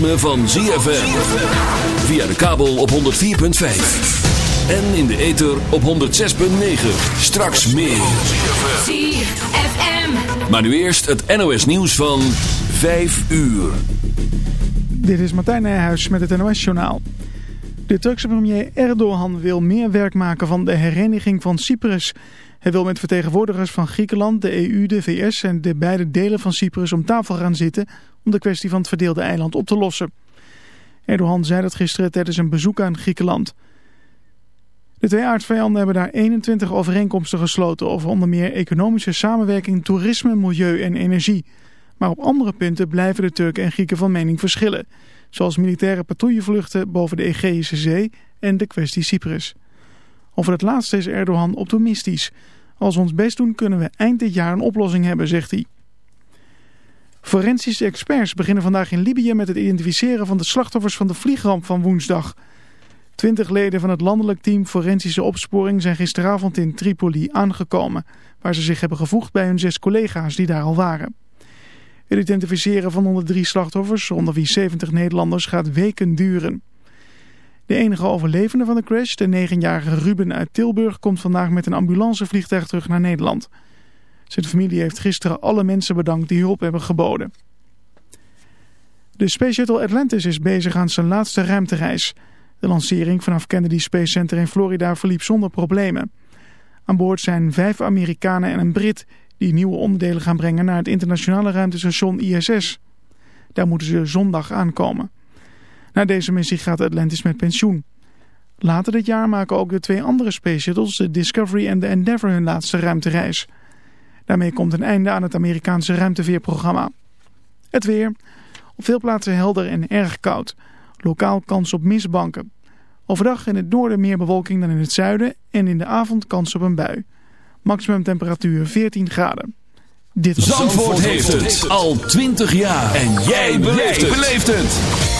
ritme van ZFM. Via de kabel op 104.5. En in de ether op 106.9. Straks meer. ZFM. Maar nu eerst het NOS nieuws van 5 uur. Dit is Martijn Nijhuis met het NOS-journaal. De Turkse premier Erdogan wil meer werk maken van de hereniging van Cyprus. Hij wil met vertegenwoordigers van Griekenland, de EU, de VS en de beide delen van Cyprus om tafel gaan zitten om de kwestie van het verdeelde eiland op te lossen. Erdogan zei dat gisteren tijdens een bezoek aan Griekenland. De twee aardsvijanden hebben daar 21 overeenkomsten gesloten over onder meer economische samenwerking, toerisme, milieu en energie. Maar op andere punten blijven de Turken en Grieken van mening verschillen. Zoals militaire patrouillevluchten boven de Egeïsche Zee en de kwestie Cyprus. Over het laatste is Erdogan optimistisch. Als we ons best doen kunnen we eind dit jaar een oplossing hebben, zegt hij. Forensische experts beginnen vandaag in Libië met het identificeren van de slachtoffers van de vliegramp van woensdag. Twintig leden van het landelijk team Forensische Opsporing zijn gisteravond in Tripoli aangekomen, waar ze zich hebben gevoegd bij hun zes collega's die daar al waren. Het identificeren van 103 slachtoffers, onder wie 70 Nederlanders, gaat weken duren. De enige overlevende van de crash, de 9-jarige Ruben uit Tilburg, komt vandaag met een ambulancevliegtuig terug naar Nederland. Zijn familie heeft gisteren alle mensen bedankt die hulp hebben geboden. De Space Shuttle Atlantis is bezig aan zijn laatste ruimtereis. De lancering vanaf Kennedy Space Center in Florida verliep zonder problemen. Aan boord zijn vijf Amerikanen en een Brit die nieuwe onderdelen gaan brengen naar het internationale ruimtestation ISS. Daar moeten ze zondag aankomen. Na deze missie gaat Atlantis met pensioen. Later dit jaar maken ook de twee andere Space Shuttles, de Discovery en de Endeavour, hun laatste ruimtereis. Daarmee komt een einde aan het Amerikaanse ruimteveerprogramma. Het weer. Op veel plaatsen helder en erg koud. Lokaal kans op mistbanken. Overdag in het noorden meer bewolking dan in het zuiden en in de avond kans op een bui. Maximum temperatuur 14 graden. Dit was Zandvoort heeft het al 20 jaar. En jij beleeft het.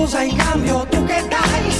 Scusa in cambio tu che dai?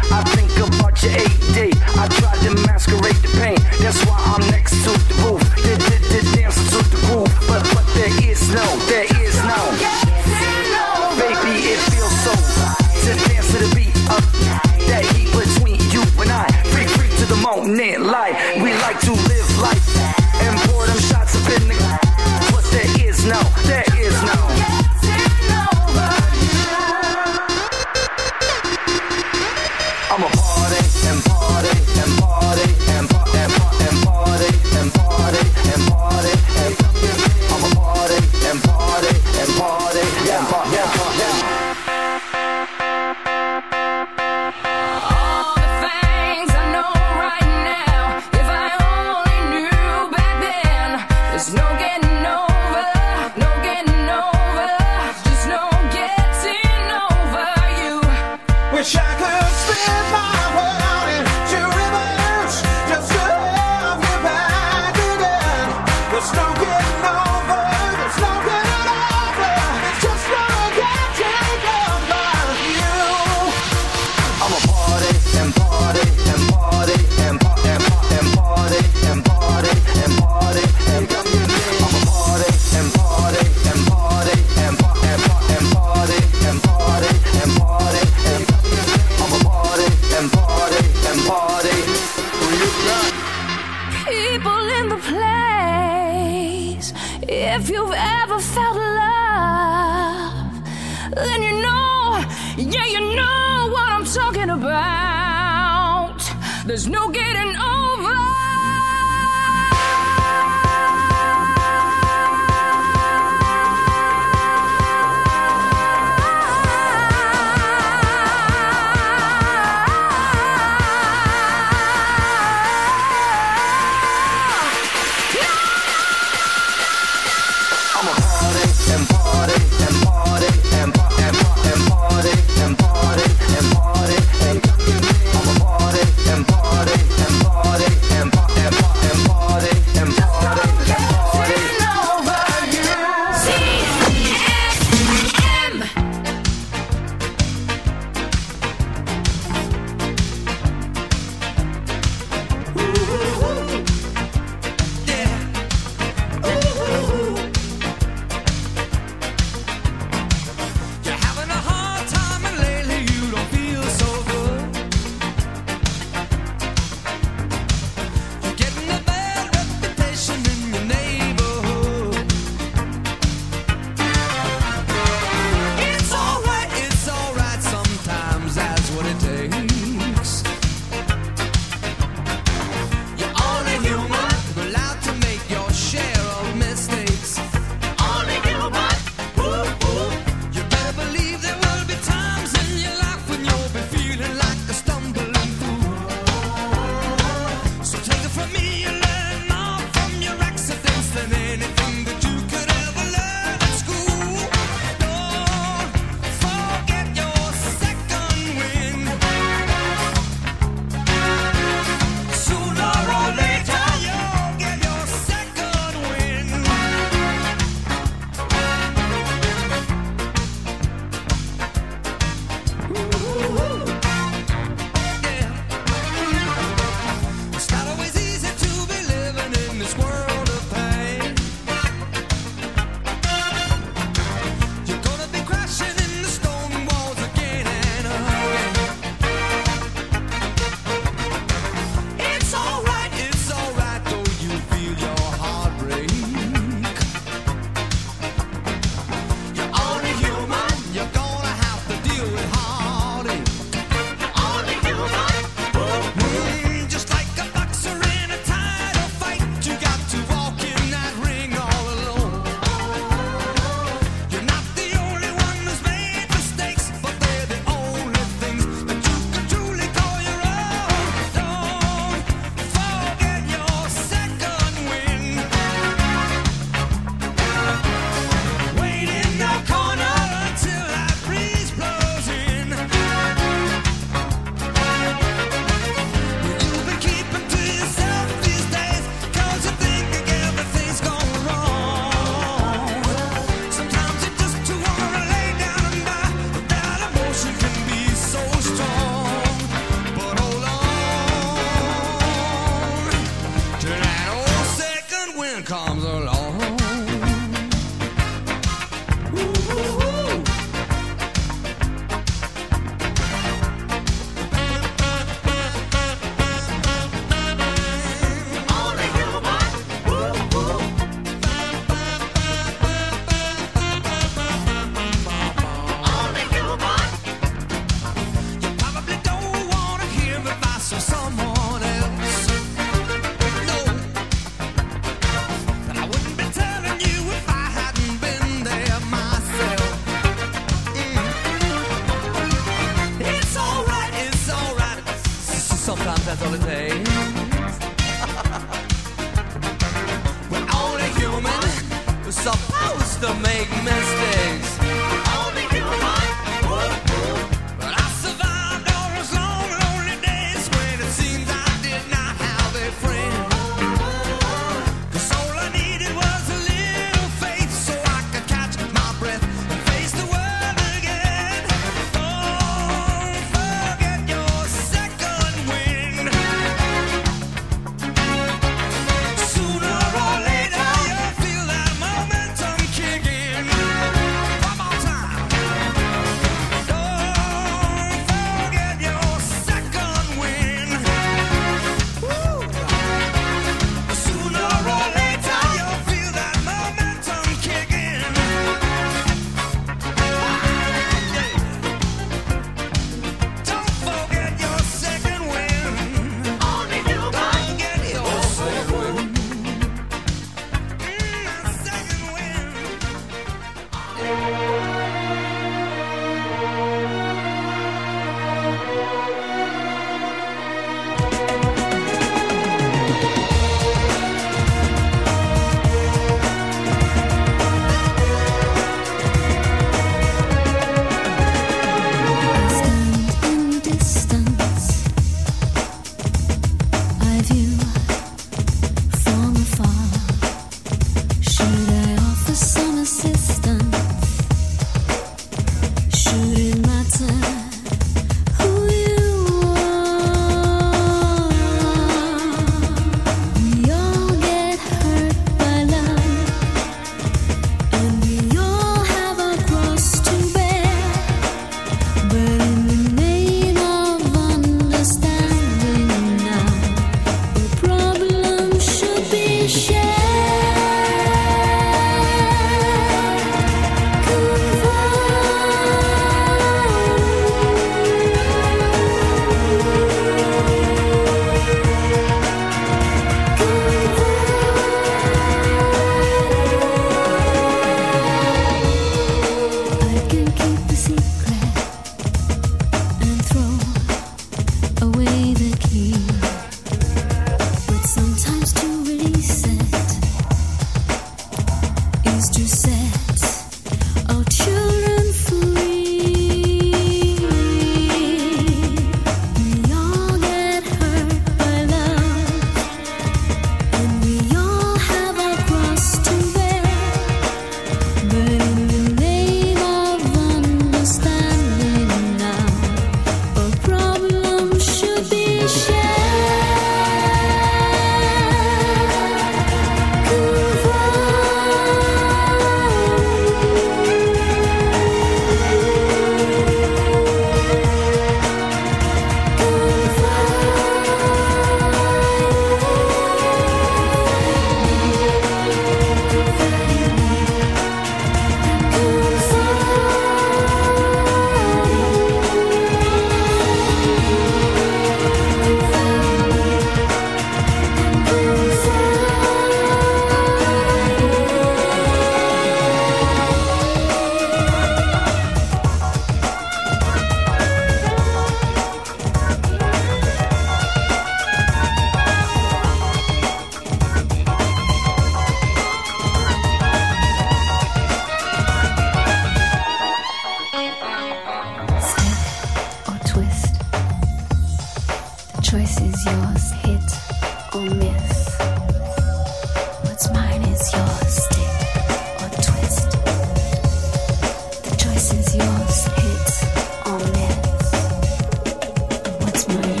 my.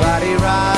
Body rock.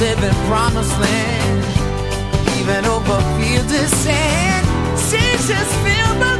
living promised land, even over fields of sand. Seas just fill the